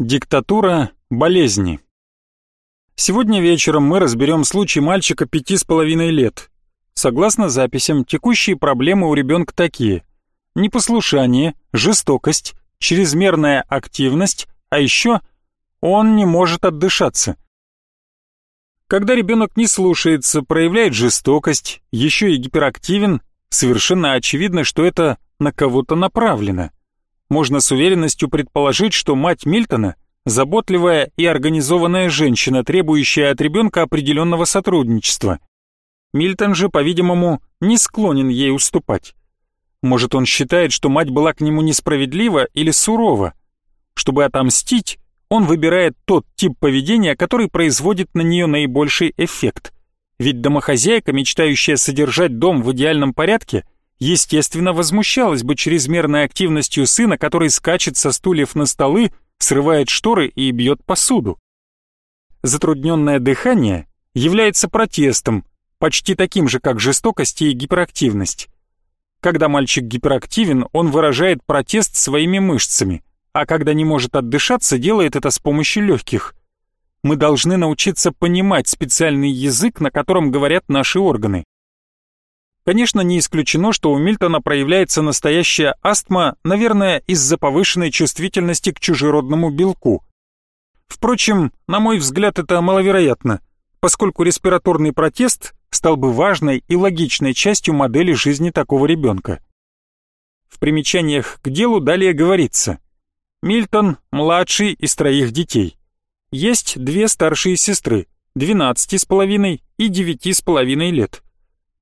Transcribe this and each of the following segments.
Диктатура болезни. Сегодня вечером мы разберем случай мальчика пяти с половиной лет. Согласно записям, текущие проблемы у ребенка такие. Непослушание, жестокость, чрезмерная активность, а еще он не может отдышаться. Когда ребенок не слушается, проявляет жестокость, еще и гиперактивен, совершенно очевидно, что это на кого-то направлено можно с уверенностью предположить, что мать Мильтона – заботливая и организованная женщина, требующая от ребенка определенного сотрудничества. Мильтон же, по-видимому, не склонен ей уступать. Может, он считает, что мать была к нему несправедлива или сурова. Чтобы отомстить, он выбирает тот тип поведения, который производит на нее наибольший эффект. Ведь домохозяйка, мечтающая содержать дом в идеальном порядке – естественно, возмущалась бы чрезмерной активностью сына, который скачет со стульев на столы, срывает шторы и бьет посуду. Затрудненное дыхание является протестом, почти таким же, как жестокость и гиперактивность. Когда мальчик гиперактивен, он выражает протест своими мышцами, а когда не может отдышаться, делает это с помощью легких. Мы должны научиться понимать специальный язык, на котором говорят наши органы. Конечно, не исключено, что у Мильтона проявляется настоящая астма, наверное, из-за повышенной чувствительности к чужеродному белку. Впрочем, на мой взгляд, это маловероятно, поскольку респираторный протест стал бы важной и логичной частью модели жизни такого ребенка. В примечаниях к делу далее говорится. Мильтон – младший из троих детей. Есть две старшие сестры, 12,5 и 9,5 лет.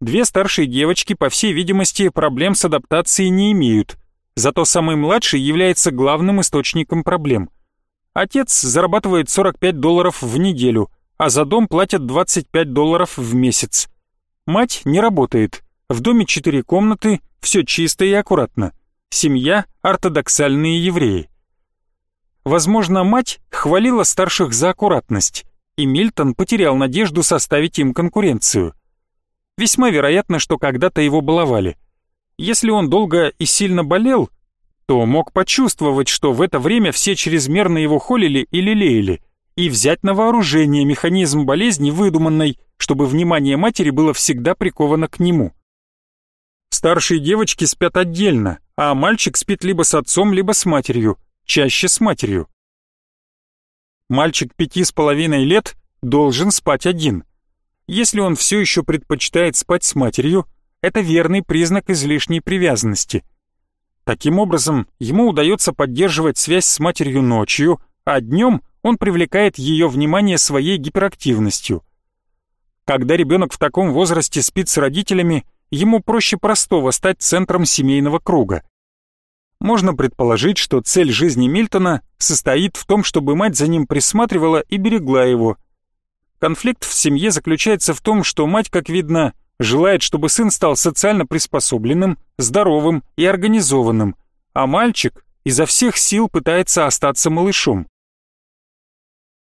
Две старшие девочки, по всей видимости, проблем с адаптацией не имеют, зато самый младший является главным источником проблем. Отец зарабатывает 45 долларов в неделю, а за дом платят 25 долларов в месяц. Мать не работает, в доме четыре комнаты, все чисто и аккуратно. Семья – ортодоксальные евреи. Возможно, мать хвалила старших за аккуратность, и Мильтон потерял надежду составить им конкуренцию. Весьма вероятно, что когда-то его баловали. Если он долго и сильно болел, то мог почувствовать, что в это время все чрезмерно его холили или лелеяли, и взять на вооружение механизм болезни выдуманной, чтобы внимание матери было всегда приковано к нему. Старшие девочки спят отдельно, а мальчик спит либо с отцом, либо с матерью, чаще с матерью. Мальчик пяти с половиной лет должен спать один. Если он все еще предпочитает спать с матерью, это верный признак излишней привязанности. Таким образом, ему удается поддерживать связь с матерью ночью, а днем он привлекает ее внимание своей гиперактивностью. Когда ребенок в таком возрасте спит с родителями, ему проще простого стать центром семейного круга. Можно предположить, что цель жизни Мильтона состоит в том, чтобы мать за ним присматривала и берегла его – Конфликт в семье заключается в том, что мать, как видно, желает, чтобы сын стал социально приспособленным, здоровым и организованным, а мальчик изо всех сил пытается остаться малышом.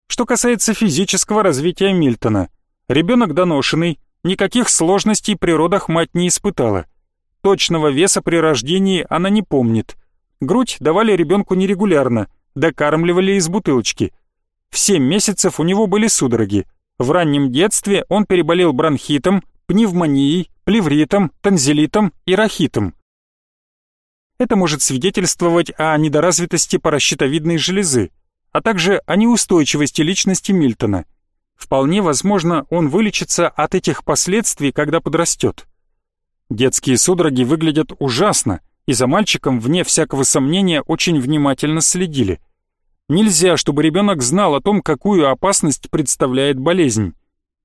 Что касается физического развития Мильтона, ребенок доношенный, никаких сложностей при родах мать не испытала. Точного веса при рождении она не помнит. Грудь давали ребенку нерегулярно, докармливали из бутылочки. В семь месяцев у него были судороги, в раннем детстве он переболел бронхитом, пневмонией, плевритом, танзелитом и рахитом. Это может свидетельствовать о недоразвитости паращитовидной железы, а также о неустойчивости личности Мильтона. Вполне возможно, он вылечится от этих последствий, когда подрастет. Детские судороги выглядят ужасно, и за мальчиком, вне всякого сомнения, очень внимательно следили – Нельзя, чтобы ребенок знал о том, какую опасность представляет болезнь.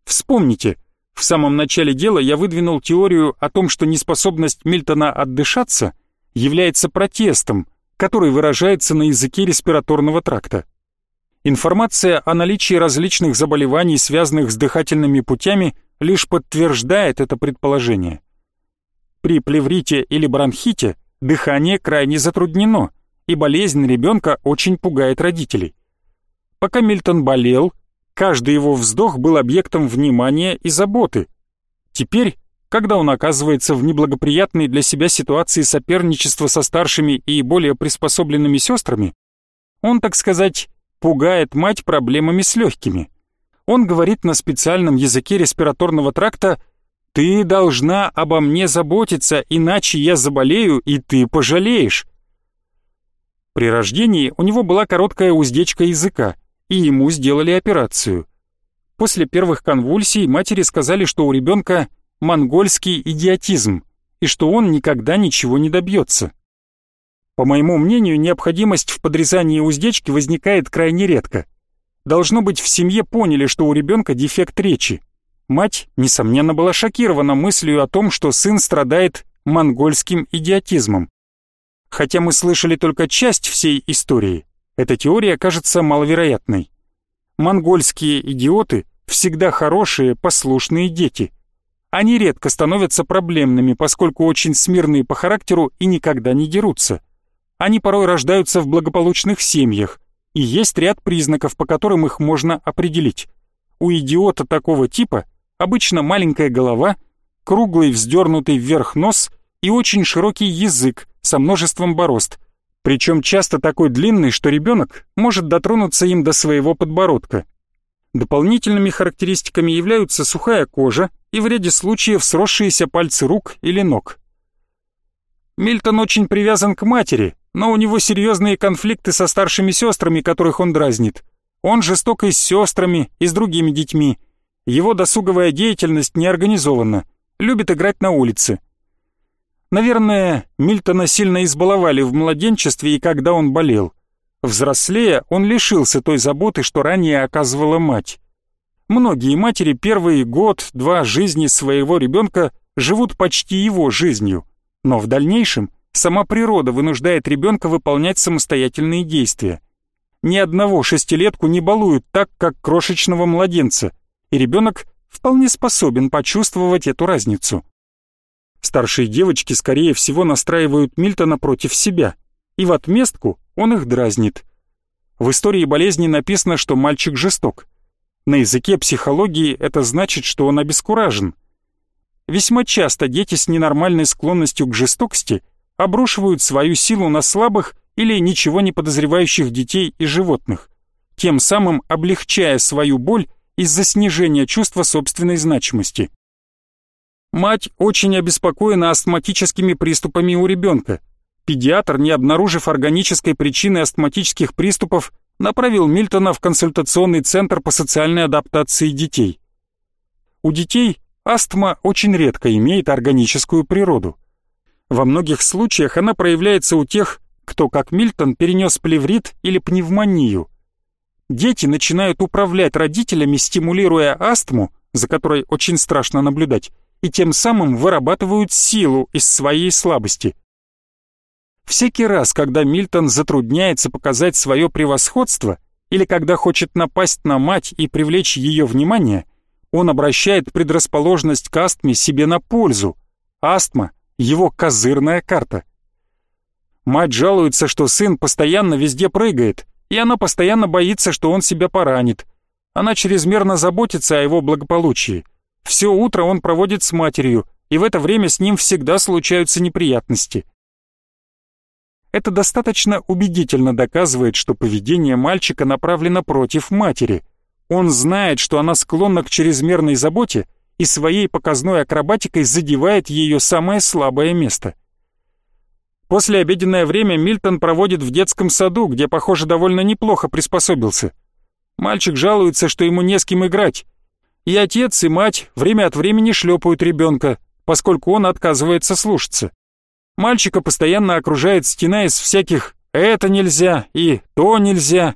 Вспомните, в самом начале дела я выдвинул теорию о том, что неспособность Мильтона отдышаться является протестом, который выражается на языке респираторного тракта. Информация о наличии различных заболеваний, связанных с дыхательными путями, лишь подтверждает это предположение. При плеврите или бронхите дыхание крайне затруднено – и болезнь ребенка очень пугает родителей. Пока Мильтон болел, каждый его вздох был объектом внимания и заботы. Теперь, когда он оказывается в неблагоприятной для себя ситуации соперничества со старшими и более приспособленными сестрами, он, так сказать, пугает мать проблемами с легкими. Он говорит на специальном языке респираторного тракта «Ты должна обо мне заботиться, иначе я заболею, и ты пожалеешь». При рождении у него была короткая уздечка языка, и ему сделали операцию. После первых конвульсий матери сказали, что у ребенка монгольский идиотизм, и что он никогда ничего не добьется. По моему мнению, необходимость в подрезании уздечки возникает крайне редко. Должно быть, в семье поняли, что у ребенка дефект речи. Мать, несомненно, была шокирована мыслью о том, что сын страдает монгольским идиотизмом. Хотя мы слышали только часть всей истории, эта теория кажется маловероятной. Монгольские идиоты всегда хорошие, послушные дети. Они редко становятся проблемными, поскольку очень смирные по характеру и никогда не дерутся. Они порой рождаются в благополучных семьях, и есть ряд признаков, по которым их можно определить. У идиота такого типа обычно маленькая голова, круглый вздернутый вверх нос и очень широкий язык со множеством борозд, причем часто такой длинный, что ребенок может дотронуться им до своего подбородка. Дополнительными характеристиками являются сухая кожа и в ряде случаев сросшиеся пальцы рук или ног. Мильтон очень привязан к матери, но у него серьезные конфликты со старшими сестрами, которых он дразнит. Он жесток и с сестрами, и с другими детьми. Его досуговая деятельность не организована, любит играть на улице. Наверное, Мильтона сильно избаловали в младенчестве и когда он болел. Взрослея, он лишился той заботы, что ранее оказывала мать. Многие матери первый год-два жизни своего ребенка живут почти его жизнью, но в дальнейшем – Сама природа вынуждает ребенка выполнять самостоятельные действия. Ни одного шестилетку не балуют так, как крошечного младенца, и ребенок вполне способен почувствовать эту разницу. Старшие девочки, скорее всего, настраивают Мильтона против себя, и в отместку он их дразнит. В истории болезни написано, что мальчик жесток. На языке психологии это значит, что он обескуражен. Весьма часто дети с ненормальной склонностью к жестокости – обрушивают свою силу на слабых или ничего не подозревающих детей и животных, тем самым облегчая свою боль из-за снижения чувства собственной значимости. Мать очень обеспокоена астматическими приступами у ребенка. Педиатр, не обнаружив органической причины астматических приступов, направил Мильтона в консультационный центр по социальной адаптации детей. У детей астма очень редко имеет органическую природу. Во многих случаях она проявляется у тех, кто, как Мильтон, перенес плеврит или пневмонию. Дети начинают управлять родителями, стимулируя астму, за которой очень страшно наблюдать, и тем самым вырабатывают силу из своей слабости. Всякий раз, когда Мильтон затрудняется показать свое превосходство или когда хочет напасть на мать и привлечь ее внимание, он обращает предрасположенность к астме себе на пользу. Астма его козырная карта. Мать жалуется, что сын постоянно везде прыгает, и она постоянно боится, что он себя поранит. Она чрезмерно заботится о его благополучии. Все утро он проводит с матерью, и в это время с ним всегда случаются неприятности. Это достаточно убедительно доказывает, что поведение мальчика направлено против матери. Он знает, что она склонна к чрезмерной заботе и своей показной акробатикой задевает ее самое слабое место. После обеденное время Мильтон проводит в детском саду, где, похоже, довольно неплохо приспособился. Мальчик жалуется, что ему не с кем играть. И отец, и мать время от времени шлепают ребенка, поскольку он отказывается слушаться. Мальчика постоянно окружает стена из всяких «это нельзя» и «то нельзя».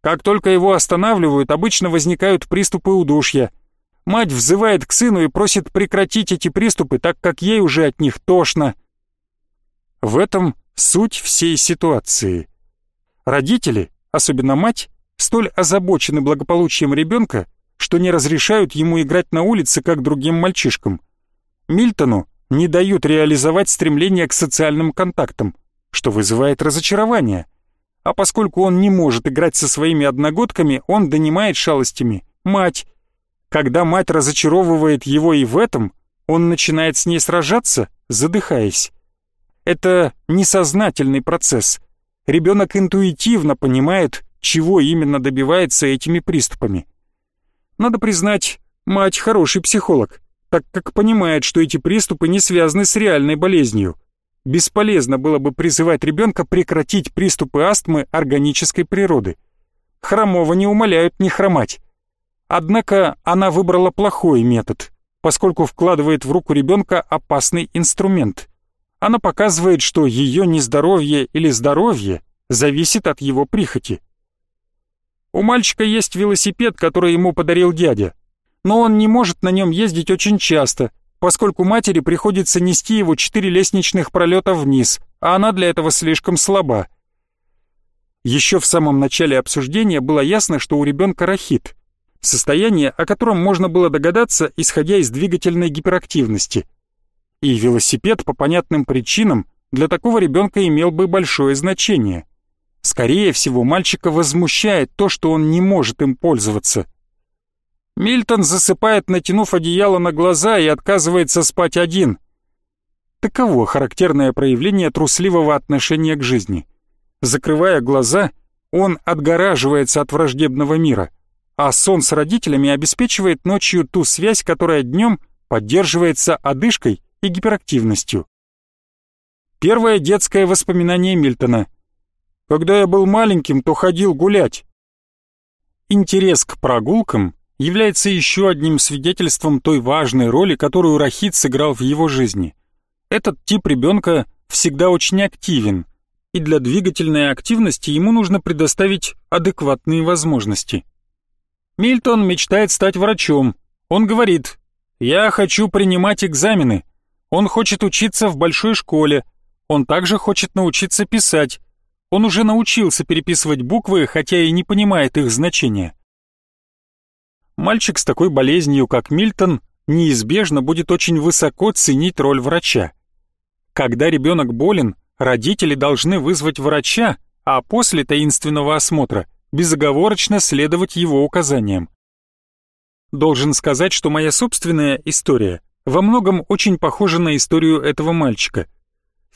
Как только его останавливают, обычно возникают приступы удушья – Мать взывает к сыну и просит прекратить эти приступы, так как ей уже от них тошно. В этом суть всей ситуации. Родители, особенно мать, столь озабочены благополучием ребенка, что не разрешают ему играть на улице, как другим мальчишкам. Мильтону не дают реализовать стремление к социальным контактам, что вызывает разочарование. А поскольку он не может играть со своими одногодками, он донимает шалостями мать, когда мать разочаровывает его и в этом, он начинает с ней сражаться, задыхаясь. Это несознательный процесс. Ребенок интуитивно понимает, чего именно добивается этими приступами. Надо признать, мать хороший психолог, так как понимает, что эти приступы не связаны с реальной болезнью. Бесполезно было бы призывать ребенка прекратить приступы астмы органической природы. Хромого не умоляют не хромать. Однако она выбрала плохой метод, поскольку вкладывает в руку ребенка опасный инструмент. Она показывает, что ее нездоровье или здоровье зависит от его прихоти. У мальчика есть велосипед, который ему подарил дядя, но он не может на нем ездить очень часто, поскольку матери приходится нести его четыре лестничных пролета вниз, а она для этого слишком слаба. Еще в самом начале обсуждения было ясно, что у ребенка рахит, состояние, о котором можно было догадаться, исходя из двигательной гиперактивности. И велосипед по понятным причинам для такого ребенка имел бы большое значение. Скорее всего, мальчика возмущает то, что он не может им пользоваться. Мильтон засыпает, натянув одеяло на глаза и отказывается спать один. Таково характерное проявление трусливого отношения к жизни. Закрывая глаза, он отгораживается от враждебного мира, а сон с родителями обеспечивает ночью ту связь, которая днем поддерживается одышкой и гиперактивностью. Первое детское воспоминание Мильтона. «Когда я был маленьким, то ходил гулять». Интерес к прогулкам является еще одним свидетельством той важной роли, которую Рахит сыграл в его жизни. Этот тип ребенка всегда очень активен, и для двигательной активности ему нужно предоставить адекватные возможности. Мильтон мечтает стать врачом. Он говорит, «Я хочу принимать экзамены». Он хочет учиться в большой школе. Он также хочет научиться писать. Он уже научился переписывать буквы, хотя и не понимает их значения. Мальчик с такой болезнью, как Мильтон, неизбежно будет очень высоко ценить роль врача. Когда ребенок болен, родители должны вызвать врача, а после таинственного осмотра безоговорочно следовать его указаниям. Должен сказать, что моя собственная история во многом очень похожа на историю этого мальчика.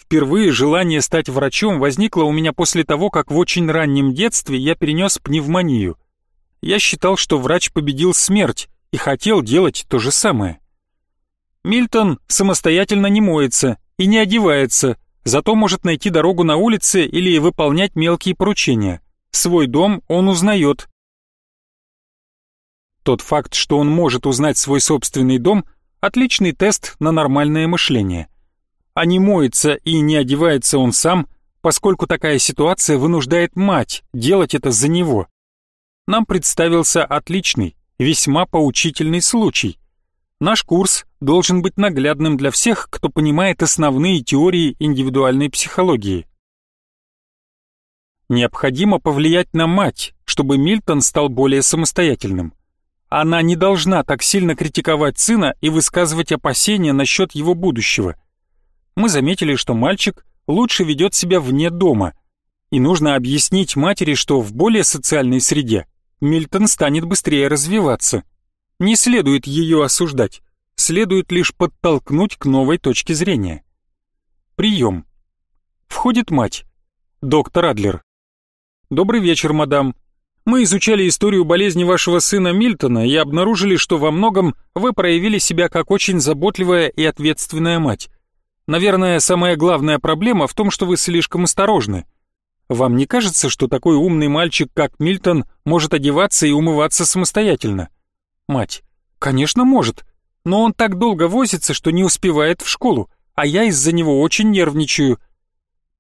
Впервые желание стать врачом возникло у меня после того, как в очень раннем детстве я перенес пневмонию – я считал, что врач победил смерть и хотел делать то же самое. Мильтон самостоятельно не моется и не одевается, зато может найти дорогу на улице или выполнять мелкие поручения. Свой дом он узнает. Тот факт, что он может узнать свой собственный дом, отличный тест на нормальное мышление. А не моется и не одевается он сам, поскольку такая ситуация вынуждает мать делать это за него нам представился отличный, весьма поучительный случай. Наш курс должен быть наглядным для всех, кто понимает основные теории индивидуальной психологии. Необходимо повлиять на мать, чтобы Мильтон стал более самостоятельным. Она не должна так сильно критиковать сына и высказывать опасения насчет его будущего. Мы заметили, что мальчик лучше ведет себя вне дома, и нужно объяснить матери, что в более социальной среде Мильтон станет быстрее развиваться. Не следует ее осуждать, следует лишь подтолкнуть к новой точке зрения. Прием. Входит мать. Доктор Адлер. Добрый вечер, мадам. Мы изучали историю болезни вашего сына Мильтона и обнаружили, что во многом вы проявили себя как очень заботливая и ответственная мать. Наверное, самая главная проблема в том, что вы слишком осторожны. Вам не кажется, что такой умный мальчик, как Мильтон, может одеваться и умываться самостоятельно? Мать. Конечно, может. Но он так долго возится, что не успевает в школу, а я из-за него очень нервничаю.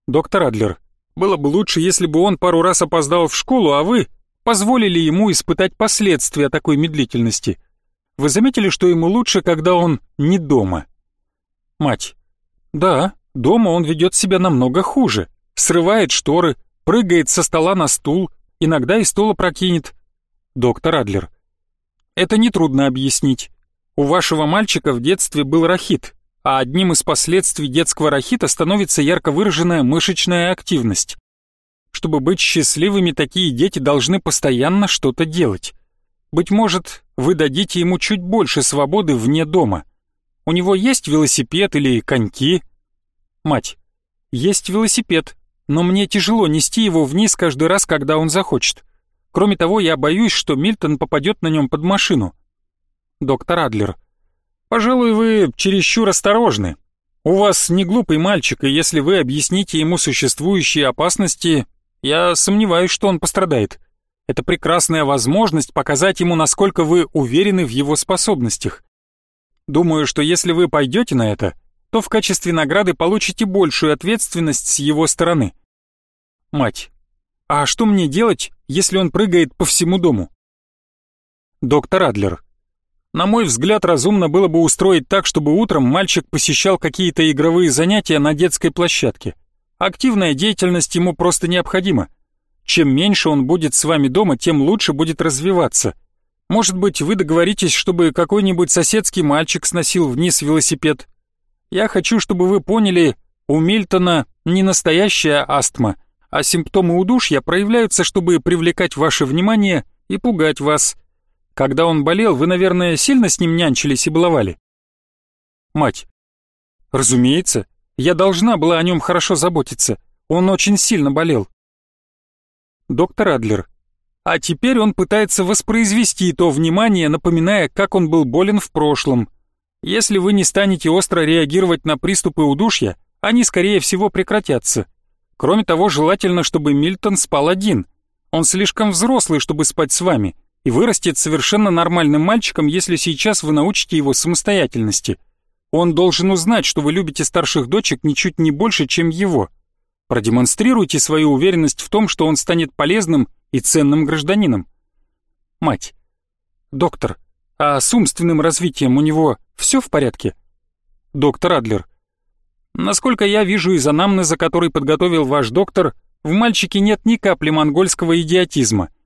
Доктор Адлер. Было бы лучше, если бы он пару раз опоздал в школу, а вы позволили ему испытать последствия такой медлительности. Вы заметили, что ему лучше, когда он не дома? Мать. Да, дома он ведет себя намного хуже срывает шторы, прыгает со стола на стул, иногда и стула прокинет. Доктор Адлер. Это нетрудно объяснить. У вашего мальчика в детстве был рахит, а одним из последствий детского рахита становится ярко выраженная мышечная активность. Чтобы быть счастливыми, такие дети должны постоянно что-то делать. Быть может, вы дадите ему чуть больше свободы вне дома. У него есть велосипед или коньки? Мать. Есть велосипед, но мне тяжело нести его вниз каждый раз, когда он захочет. Кроме того, я боюсь, что Мильтон попадет на нем под машину. Доктор Адлер. Пожалуй, вы чересчур осторожны. У вас не глупый мальчик, и если вы объясните ему существующие опасности, я сомневаюсь, что он пострадает. Это прекрасная возможность показать ему, насколько вы уверены в его способностях. Думаю, что если вы пойдете на это, то в качестве награды получите большую ответственность с его стороны. Мать. А что мне делать, если он прыгает по всему дому? Доктор Адлер. На мой взгляд, разумно было бы устроить так, чтобы утром мальчик посещал какие-то игровые занятия на детской площадке. Активная деятельность ему просто необходима. Чем меньше он будет с вами дома, тем лучше будет развиваться. Может быть, вы договоритесь, чтобы какой-нибудь соседский мальчик сносил вниз велосипед. Я хочу, чтобы вы поняли, у Мильтона не настоящая астма, а симптомы удушья проявляются, чтобы привлекать ваше внимание и пугать вас – когда он болел, вы, наверное, сильно с ним нянчились и баловали? Мать. Разумеется, я должна была о нем хорошо заботиться. Он очень сильно болел. Доктор Адлер. А теперь он пытается воспроизвести то внимание, напоминая, как он был болен в прошлом. Если вы не станете остро реагировать на приступы удушья, они, скорее всего, прекратятся. Кроме того, желательно, чтобы Мильтон спал один. Он слишком взрослый, чтобы спать с вами, и вырастет совершенно нормальным мальчиком, если сейчас вы научите его самостоятельности. Он должен узнать, что вы любите старших дочек ничуть не больше, чем его. Продемонстрируйте свою уверенность в том, что он станет полезным и ценным гражданином. Мать. Доктор, а с умственным развитием у него все в порядке? Доктор Адлер. Насколько я вижу из анамнеза, который подготовил ваш доктор, в мальчике нет ни капли монгольского идиотизма –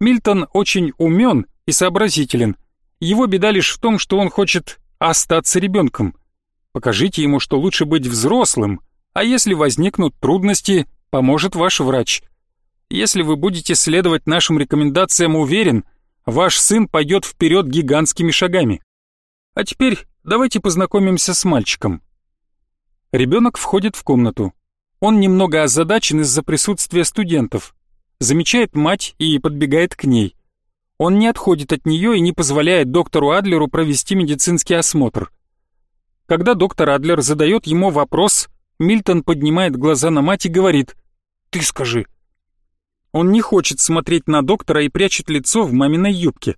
Мильтон очень умен и сообразителен. Его беда лишь в том, что он хочет остаться ребенком. Покажите ему, что лучше быть взрослым, а если возникнут трудности, поможет ваш врач. Если вы будете следовать нашим рекомендациям, уверен, ваш сын пойдет вперед гигантскими шагами. А теперь давайте познакомимся с мальчиком. Ребенок входит в комнату. Он немного озадачен из-за присутствия студентов замечает мать и подбегает к ней. Он не отходит от нее и не позволяет доктору Адлеру провести медицинский осмотр. Когда доктор Адлер задает ему вопрос, Мильтон поднимает глаза на мать и говорит «Ты скажи». Он не хочет смотреть на доктора и прячет лицо в маминой юбке.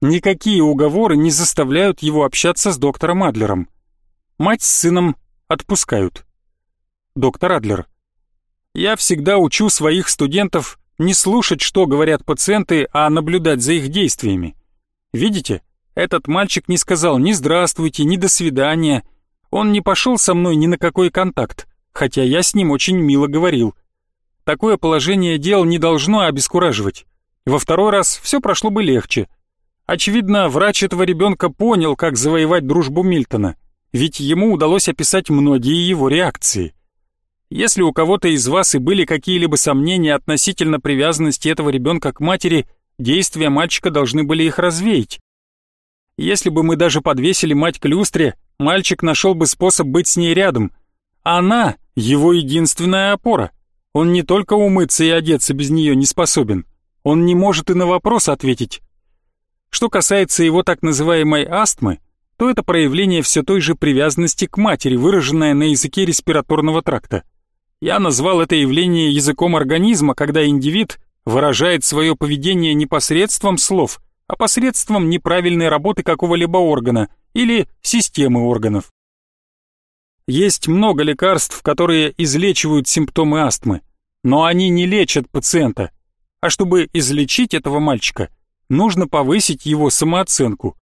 Никакие уговоры не заставляют его общаться с доктором Адлером. Мать с сыном отпускают. Доктор Адлер. Я всегда учу своих студентов не слушать, что говорят пациенты, а наблюдать за их действиями. Видите, этот мальчик не сказал ни «здравствуйте», ни «до свидания». Он не пошел со мной ни на какой контакт, хотя я с ним очень мило говорил. Такое положение дел не должно обескураживать. Во второй раз все прошло бы легче. Очевидно, врач этого ребенка понял, как завоевать дружбу Мильтона, ведь ему удалось описать многие его реакции. Если у кого-то из вас и были какие-либо сомнения относительно привязанности этого ребенка к матери, действия мальчика должны были их развеять. Если бы мы даже подвесили мать к люстре, мальчик нашел бы способ быть с ней рядом. Она — его единственная опора. Он не только умыться и одеться без нее не способен, он не может и на вопрос ответить. Что касается его так называемой астмы, то это проявление все той же привязанности к матери, выраженное на языке респираторного тракта. Я назвал это явление языком организма, когда индивид выражает свое поведение не посредством слов, а посредством неправильной работы какого-либо органа или системы органов. Есть много лекарств, которые излечивают симптомы астмы, но они не лечат пациента. А чтобы излечить этого мальчика, нужно повысить его самооценку.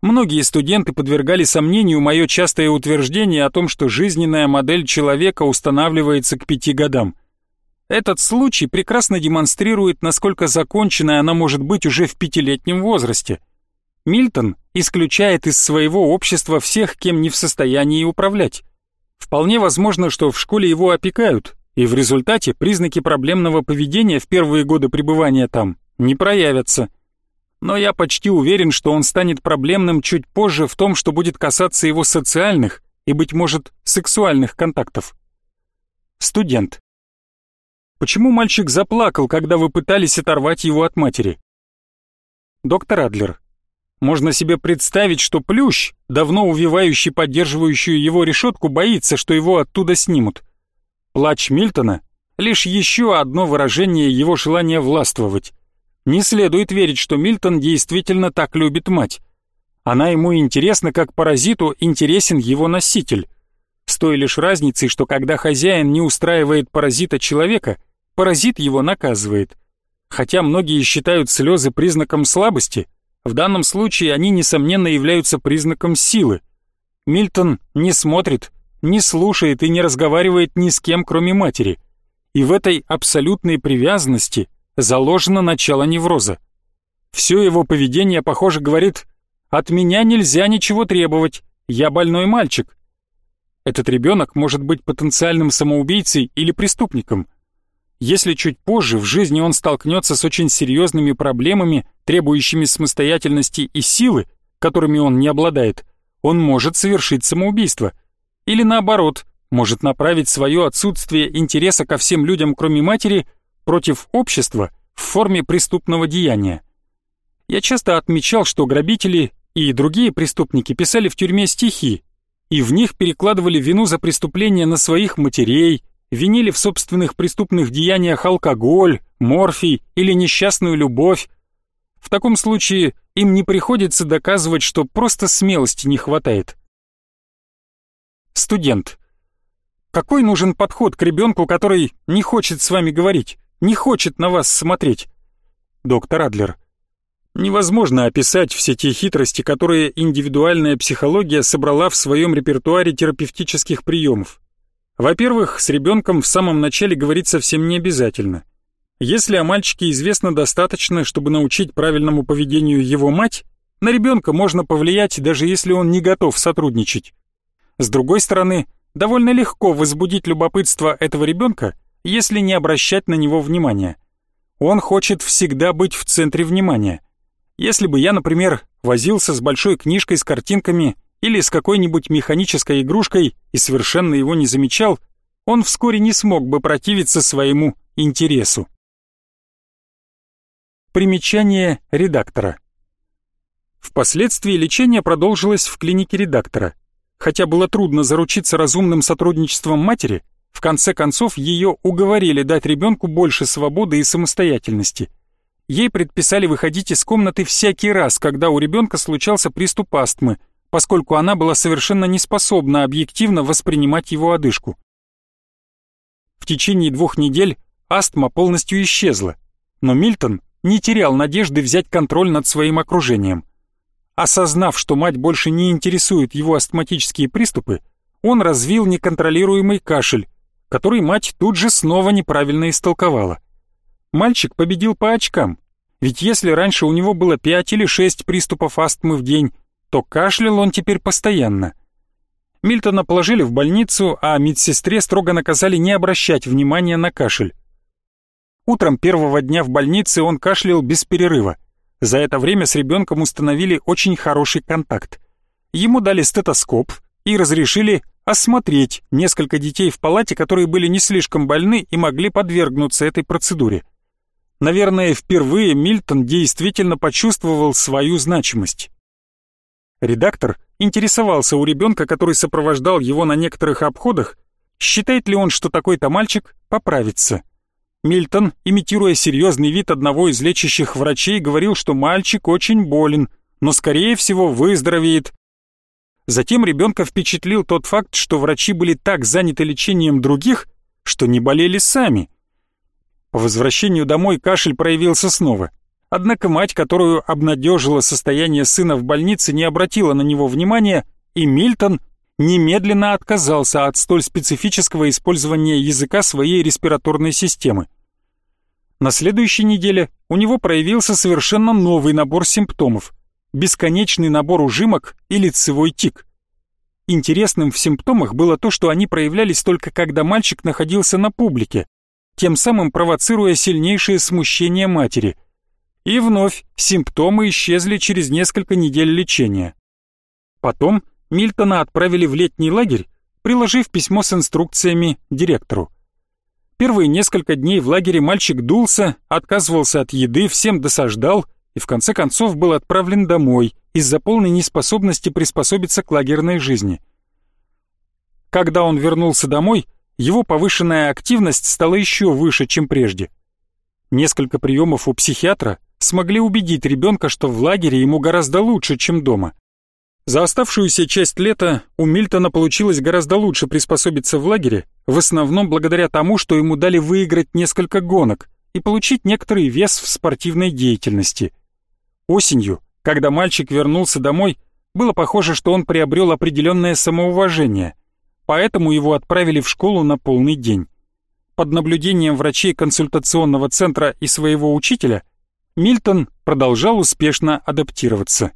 Многие студенты подвергали сомнению мое частое утверждение о том, что жизненная модель человека устанавливается к пяти годам. Этот случай прекрасно демонстрирует, насколько законченной она может быть уже в пятилетнем возрасте. Мильтон исключает из своего общества всех, кем не в состоянии управлять. Вполне возможно, что в школе его опекают, и в результате признаки проблемного поведения в первые годы пребывания там не проявятся но я почти уверен, что он станет проблемным чуть позже в том, что будет касаться его социальных и, быть может, сексуальных контактов. Студент. Почему мальчик заплакал, когда вы пытались оторвать его от матери? Доктор Адлер. Можно себе представить, что плющ, давно увивающий поддерживающую его решетку, боится, что его оттуда снимут. Плач Мильтона — лишь еще одно выражение его желания властвовать. Не следует верить, что Мильтон действительно так любит мать. Она ему интересна, как паразиту интересен его носитель. С той лишь разницей, что когда хозяин не устраивает паразита человека, паразит его наказывает. Хотя многие считают слезы признаком слабости, в данном случае они, несомненно, являются признаком силы. Мильтон не смотрит, не слушает и не разговаривает ни с кем, кроме матери. И в этой абсолютной привязанности заложено начало невроза. Все его поведение, похоже, говорит «От меня нельзя ничего требовать, я больной мальчик». Этот ребенок может быть потенциальным самоубийцей или преступником. Если чуть позже в жизни он столкнется с очень серьезными проблемами, требующими самостоятельности и силы, которыми он не обладает, он может совершить самоубийство. Или наоборот, может направить свое отсутствие интереса ко всем людям, кроме матери, против общества в форме преступного деяния. Я часто отмечал, что грабители и другие преступники писали в тюрьме стихи, и в них перекладывали вину за преступления на своих матерей, винили в собственных преступных деяниях алкоголь, морфий или несчастную любовь. В таком случае им не приходится доказывать, что просто смелости не хватает. Студент. Какой нужен подход к ребенку, который не хочет с вами говорить? не хочет на вас смотреть. Доктор Адлер. Невозможно описать все те хитрости, которые индивидуальная психология собрала в своем репертуаре терапевтических приемов. Во-первых, с ребенком в самом начале говорить совсем не обязательно. Если о мальчике известно достаточно, чтобы научить правильному поведению его мать, на ребенка можно повлиять, даже если он не готов сотрудничать. С другой стороны, довольно легко возбудить любопытство этого ребенка – если не обращать на него внимания. Он хочет всегда быть в центре внимания. Если бы я, например, возился с большой книжкой с картинками или с какой-нибудь механической игрушкой и совершенно его не замечал, он вскоре не смог бы противиться своему интересу. Примечание редактора. Впоследствии лечение продолжилось в клинике редактора. Хотя было трудно заручиться разумным сотрудничеством матери, в конце концов, ее уговорили дать ребенку больше свободы и самостоятельности. Ей предписали выходить из комнаты всякий раз, когда у ребенка случался приступ астмы, поскольку она была совершенно не способна объективно воспринимать его одышку. В течение двух недель астма полностью исчезла, но Мильтон не терял надежды взять контроль над своим окружением. Осознав, что мать больше не интересует его астматические приступы, он развил неконтролируемый кашель, который мать тут же снова неправильно истолковала. Мальчик победил по очкам, ведь если раньше у него было пять или шесть приступов астмы в день, то кашлял он теперь постоянно. Мильтона положили в больницу, а медсестре строго наказали не обращать внимания на кашель. Утром первого дня в больнице он кашлял без перерыва. За это время с ребенком установили очень хороший контакт. Ему дали стетоскоп и разрешили осмотреть несколько детей в палате, которые были не слишком больны и могли подвергнуться этой процедуре. Наверное, впервые Мильтон действительно почувствовал свою значимость. Редактор интересовался у ребенка, который сопровождал его на некоторых обходах, считает ли он, что такой-то мальчик поправится. Мильтон, имитируя серьезный вид одного из лечащих врачей, говорил, что мальчик очень болен, но скорее всего выздоровеет, Затем ребенка впечатлил тот факт, что врачи были так заняты лечением других, что не болели сами. По возвращению домой кашель проявился снова. Однако мать, которую обнадежила состояние сына в больнице, не обратила на него внимания, и Мильтон немедленно отказался от столь специфического использования языка своей респираторной системы. На следующей неделе у него проявился совершенно новый набор симптомов бесконечный набор ужимок и лицевой тик. Интересным в симптомах было то, что они проявлялись только когда мальчик находился на публике, тем самым провоцируя сильнейшее смущение матери. И вновь симптомы исчезли через несколько недель лечения. Потом Мильтона отправили в летний лагерь, приложив письмо с инструкциями директору. Первые несколько дней в лагере мальчик дулся, отказывался от еды, всем досаждал и в конце концов был отправлен домой из-за полной неспособности приспособиться к лагерной жизни. Когда он вернулся домой, его повышенная активность стала еще выше, чем прежде. Несколько приемов у психиатра смогли убедить ребенка, что в лагере ему гораздо лучше, чем дома. За оставшуюся часть лета у Мильтона получилось гораздо лучше приспособиться в лагере, в основном благодаря тому, что ему дали выиграть несколько гонок и получить некоторый вес в спортивной деятельности. Осенью, когда мальчик вернулся домой, было похоже, что он приобрел определенное самоуважение, поэтому его отправили в школу на полный день. Под наблюдением врачей консультационного центра и своего учителя Мильтон продолжал успешно адаптироваться.